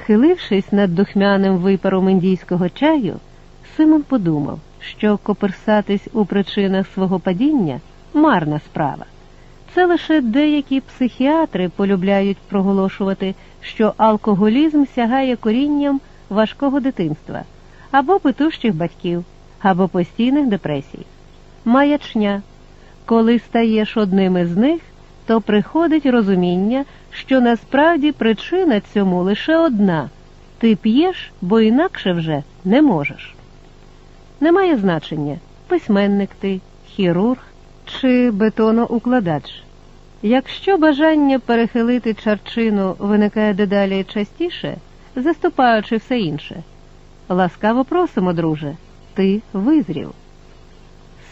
Схилившись над духмяним випаром індійського чаю, Симон подумав, що коперсатись у причинах свого падіння марна справа. Це лише деякі психіатри полюбляють проголошувати, що алкоголізм сягає корінням важкого дитинства або петущих батьків, або постійних депресій. Маячня. Коли стаєш одним із них, то приходить розуміння, що насправді причина цьому лише одна ти п'єш, бо інакше вже не можеш. Немає значення письменник ти, хірург чи бетоноукладач. Якщо бажання перехилити чарчину виникає дедалі частіше, заступаючи все інше, ласкаво просимо, друже, ти визрів.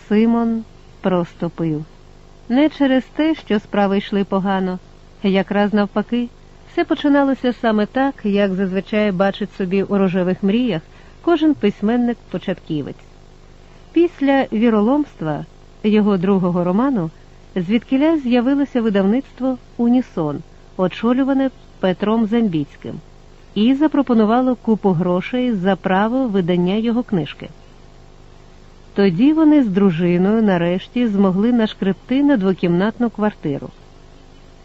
Симон просто пив. Не через те, що справи йшли погано, якраз навпаки, все починалося саме так, як зазвичай бачить собі у рожевих мріях кожен письменник-початківець. Після віроломства його другого роману звідкиля з'явилося видавництво Унісон, очолюване Петром Замбіцьким, і запропонувало купу грошей за право видання його книжки. Тоді вони з дружиною нарешті змогли нашкребти на двокімнатну квартиру.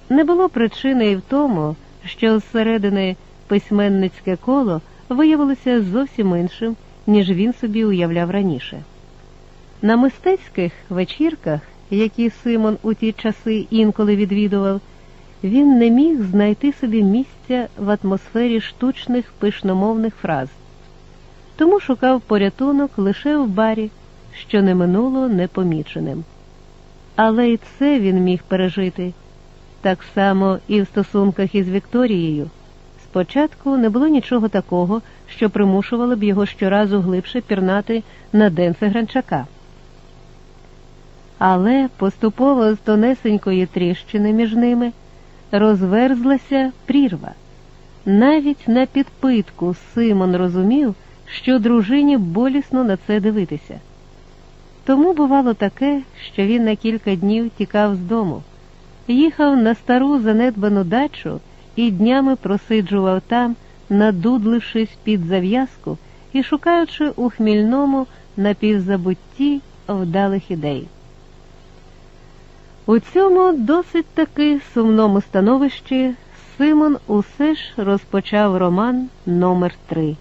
Не було причини і в тому, що зсередини письменницьке коло виявилося зовсім іншим, ніж він собі уявляв раніше. На мистецьких вечірках, які Симон у ті часи інколи відвідував, він не міг знайти собі місця в атмосфері штучних пишномовних фраз, тому шукав порятунок лише в барі, що не минуло непоміченим. Але й це він міг пережити. Так само і в стосунках із Вікторією. Спочатку не було нічого такого, що примушувало б його щоразу глибше пірнати на денце гранчака. Але поступово з тонесенької тріщини між ними розверзлася прірва. Навіть на підпитку Симон розумів, що дружині болісно на це дивитися. Тому бувало таке, що він на кілька днів тікав з дому, їхав на стару занедбану дачу і днями просиджував там, надудлившись під зав'язку і шукаючи у хмільному напівзабутті вдалих ідей. У цьому досить таки сумному становищі Симон усе ж розпочав роман номер 3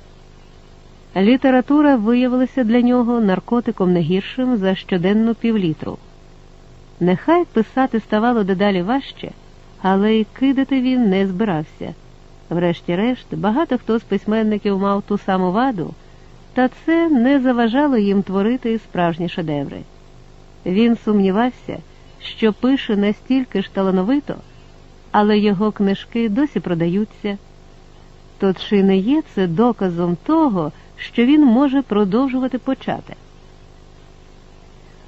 Література виявилася для нього наркотиком не гіршим за щоденну півлітру. Нехай писати ставало дедалі важче, але й кидати він не збирався. Врешті-решт, багато хто з письменників мав ту саму ваду, та це не заважало їм творити справжні шедеври. Він сумнівався, що пише настільки ж талановито, але його книжки досі продаються. То чи не є це доказом того, що він може продовжувати почати?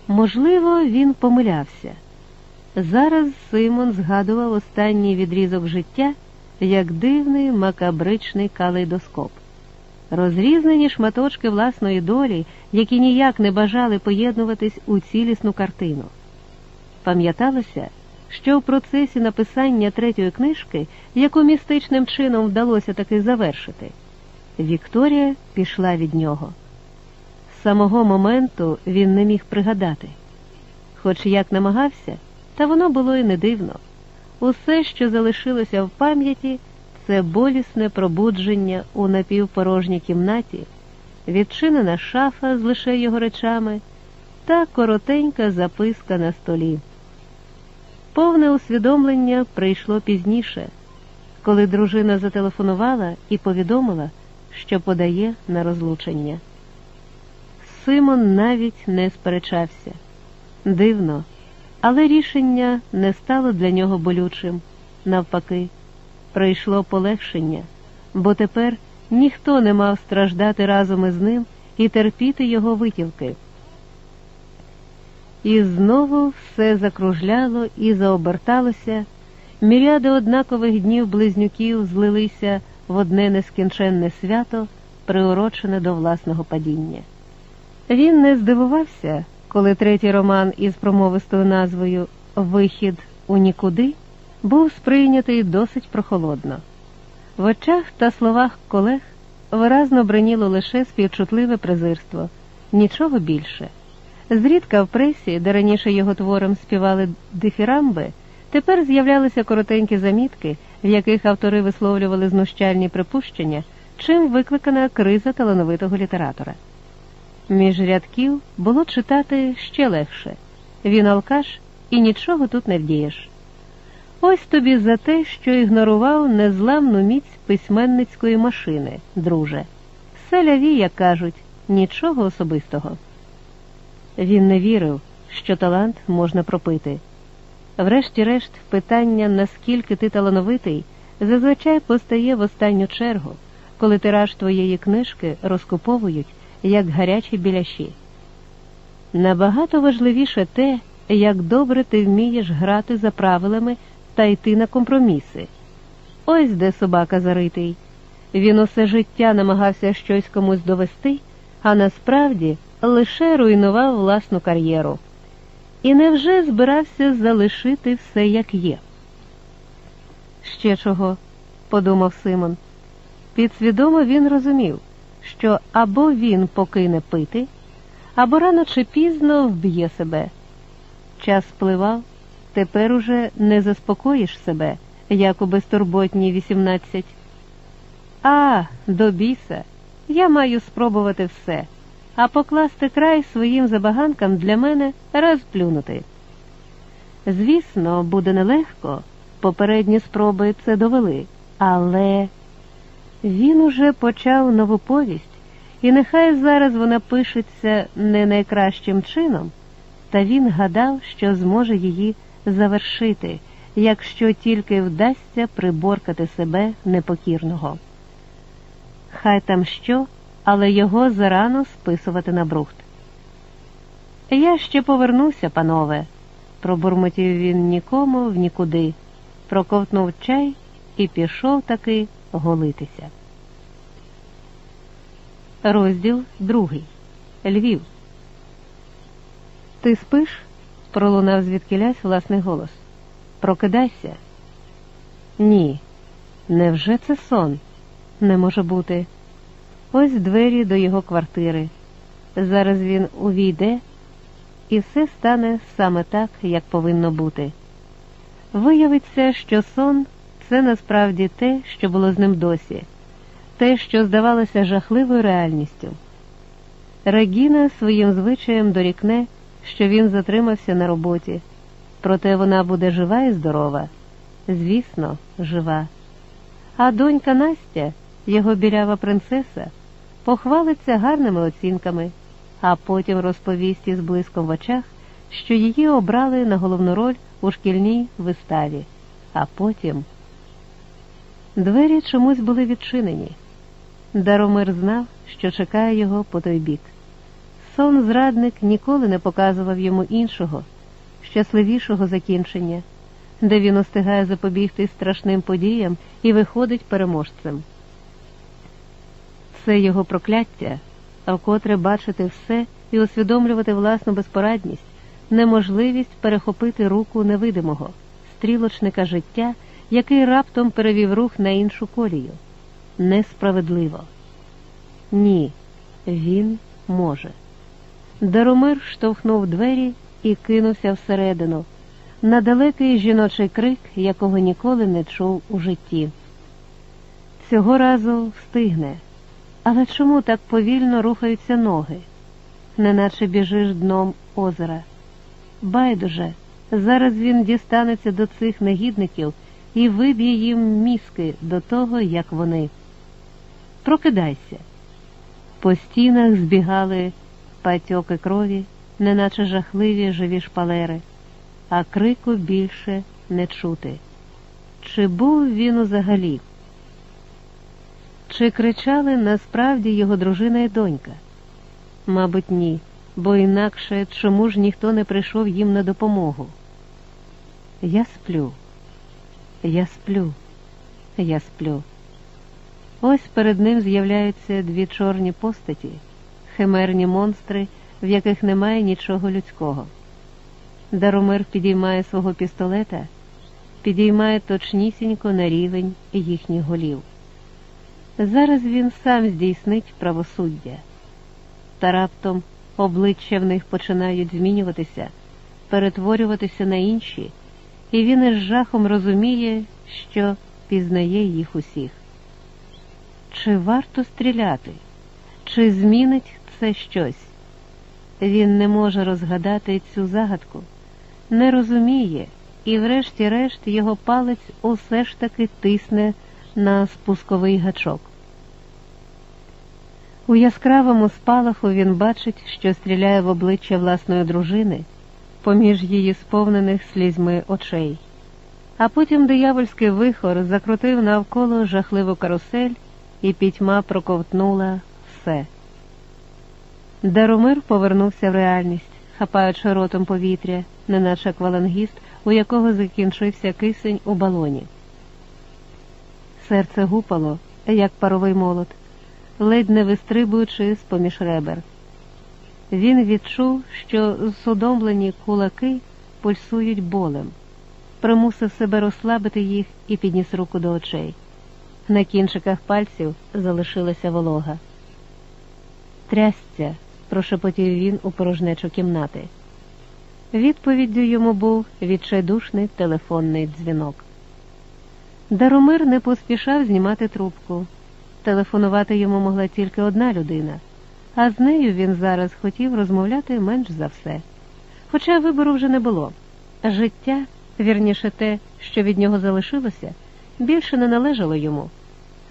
Можливо, він помилявся. Зараз Симон згадував останній відрізок життя як дивний макабричний калейдоскоп. Розрізнені шматочки власної долі, які ніяк не бажали поєднуватись у цілісну картину. Пам'яталося, що в процесі написання третьої книжки, яку містичним чином вдалося таки завершити, Вікторія пішла від нього. З самого моменту він не міг пригадати, хоч як намагався, та воно було і не дивно. Усе, що залишилося в пам'яті, це болісне пробудження у напівпорожній кімнаті, відчинена шафа з лише його речами та коротенька записка на столі. Повне усвідомлення прийшло пізніше, коли дружина зателефонувала і повідомила, що подає на розлучення. Симон навіть не сперечався. Дивно, але рішення не стало для нього болючим. Навпаки, прийшло полегшення, бо тепер ніхто не мав страждати разом із ним і терпіти його витівки. І знову все закружляло і заоберталося, міряди однакових днів близнюків злилися в одне нескінченне свято, приурочене до власного падіння. Він не здивувався, коли третій роман із промовистою назвою Вихід у нікуди був сприйнятий досить прохолодно. В очах та словах колег виразно бриніло лише співчутливе презирство, нічого більше. Зрідка в пресі, де раніше його твором співали дифірамби, тепер з'являлися коротенькі замітки, в яких автори висловлювали знущальні припущення, чим викликана криза талановитого літератора. Між рядків було читати ще легше він алкаш і нічого тут не вдієш. Ось тобі за те, що ігнорував незламну міць письменницької машини, друже. Селяві, як кажуть, нічого особистого. Він не вірив, що талант можна пропити. Врешті-решт, питання, наскільки ти талановитий, зазвичай постає в останню чергу, коли тираж твоєї книжки розкуповують, як гарячі біляші. Набагато важливіше те, як добре ти вмієш грати за правилами та йти на компроміси. Ось де собака заритий. Він усе життя намагався щось комусь довести, а насправді лише руйнував власну кар'єру. І невже збирався залишити все як є? Ще чого, подумав Симон. Підсвідомо він розумів, що або він покине пити, або рано чи пізно вб'є себе. Час спливав, тепер уже не заспокоїш себе, як у безтурботній вісімнадцять. А, до біса, я маю спробувати все, а покласти край своїм забаганкам для мене раз плюнути. Звісно, буде нелегко, попередні спроби це довели, але він уже почав нову повість, і нехай зараз вона пишеться не найкращим чином, та він гадав, що зможе її завершити, якщо тільки вдасться приборкати себе непокірного. Хай там що, але його зарано списувати на брухт. Я ще повернуся, панове, пробурмотів він нікому в нікуди, проковтнув чай і пішов таки голитися. Розділ другий. Львів. Ти спиш? пролунав звідкилясь власний голос. Прокидайся. Ні. Невже це сон? Не може бути. Ось двері до його квартири. Зараз він увійде, і все стане саме так, як повинно бути. Виявиться, що сон це насправді те, що було з ним досі, те, що здавалося жахливою реальністю. Регіна своїм звичаєм дорікне, що він затримався на роботі, проте вона буде жива і здорова, звісно, жива. А донька Настя, його білява принцеса, похвалиться гарними оцінками, а потім розповість із блиском в очах, що її обрали на головну роль у шкільній виставі, а потім. Двері чомусь були відчинені. Даромир знав, що чекає його по той бік. Сон зрадник ніколи не показував йому іншого, щасливішого закінчення, де він устигає запобігти страшним подіям і виходить переможцем. Це його прокляття, а вкотре бачити все і усвідомлювати власну безпорадність, неможливість перехопити руку невидимого, стрілочника життя який раптом перевів рух на іншу колію. Несправедливо. Ні, він може. Даромир штовхнув двері і кинувся всередину, на далекий жіночий крик, якого ніколи не чув у житті. Цього разу встигне. Але чому так повільно рухаються ноги, неначе біжиш дном озера? Байдуже, зараз він дістанеться до цих негідників і виб'є їм мізки до того, як вони. Прокидайся. По стінах збігали патьоки крові, неначе жахливі живі шпалери, а крику більше не чути. Чи був він узагалі? Чи кричали насправді його дружина і донька? Мабуть, ні, бо інакше чому ж ніхто не прийшов їм на допомогу? Я сплю. Я сплю, я сплю. Ось перед ним з'являються дві чорні постаті, химерні монстри, в яких немає нічого людського. Даромир підіймає свого пістолета, підіймає точнісінько на рівень їхніх голів. Зараз він сам здійснить правосуддя. Та раптом обличчя в них починають змінюватися, перетворюватися на інші, і він із жахом розуміє, що пізнає їх усіх. Чи варто стріляти? Чи змінить це щось? Він не може розгадати цю загадку, не розуміє, і, врешті-решт, його палець усе ж таки тисне на спусковий гачок. У яскравому спалаху він бачить, що стріляє в обличчя власної дружини, поміж її сповнених слізьми очей. А потім диявольський вихор закрутив навколо жахливу карусель, і пітьма проковтнула все. Даромир повернувся в реальність, хапаючи ротом повітря, неначе аквалангіст, у якого закінчився кисень у балоні. Серце гупало, як паровий молот, ледь не вистрибуючи з поміж ребер. Він відчув, що зсудомлені кулаки пульсують болем, примусив себе розслабити їх і підніс руку до очей. На кінчиках пальців залишилася волога. Трясця, прошепотів він у порожнечу кімнати. Відповіддю йому був відчайдушний телефонний дзвінок. Даромир не поспішав знімати трубку. Телефонувати йому могла тільки одна людина, а з нею він зараз хотів розмовляти менш за все. Хоча вибору вже не було. Життя, вірніше те, що від нього залишилося, більше не належало йому.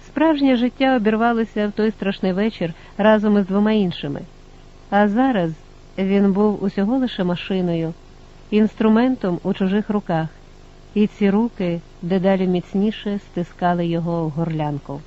Справжнє життя обірвалося в той страшний вечір разом із двома іншими. А зараз він був усього лише машиною, інструментом у чужих руках, і ці руки дедалі міцніше стискали його в горлянку.